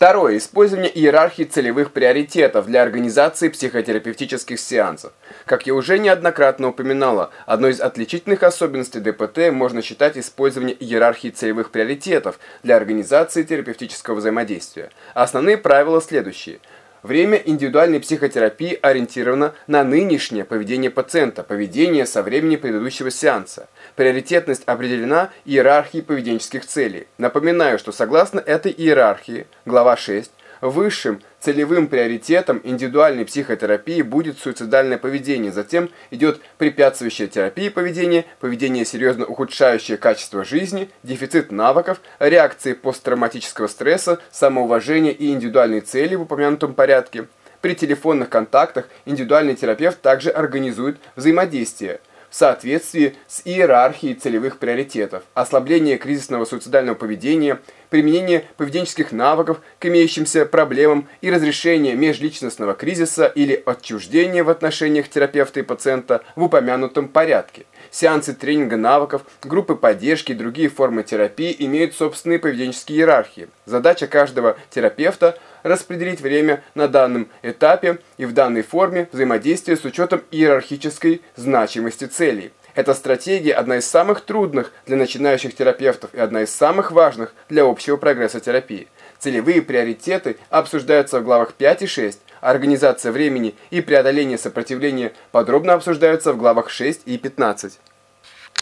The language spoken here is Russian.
Второе. Использование иерархии целевых приоритетов для организации психотерапевтических сеансов. Как я уже неоднократно упоминала, одной из отличительных особенностей ДПТ можно считать использование иерархии целевых приоритетов для организации терапевтического взаимодействия. Основные правила следующие – Время индивидуальной психотерапии ориентировано на нынешнее поведение пациента, поведение со времени предыдущего сеанса. Приоритетность определена иерархией поведенческих целей. Напоминаю, что согласно этой иерархии, глава 6, Высшим целевым приоритетом индивидуальной психотерапии будет суицидальное поведение, затем идет препятствующая терапия поведения, поведение серьезно ухудшающее качество жизни, дефицит навыков, реакции посттравматического стресса, самоуважение и индивидуальные цели в упомянутом порядке. При телефонных контактах индивидуальный терапевт также организует взаимодействие – в соответствии с иерархией целевых приоритетов, ослабление кризисного суицидального поведения, применение поведенческих навыков к имеющимся проблемам и разрешение межличностного кризиса или отчуждения в отношениях терапевта и пациента в упомянутом порядке. Сеансы тренинга навыков, группы поддержки и другие формы терапии имеют собственные поведенческие иерархии. Задача каждого терапевта – распределить время на данном этапе и в данной форме взаимодействия с учетом иерархической значимости целей. Эта стратегия одна из самых трудных для начинающих терапевтов и одна из самых важных для общего прогресса терапии. Целевые приоритеты обсуждаются в главах 5 и 6, а организация времени и преодоление сопротивления подробно обсуждаются в главах 6 и 15.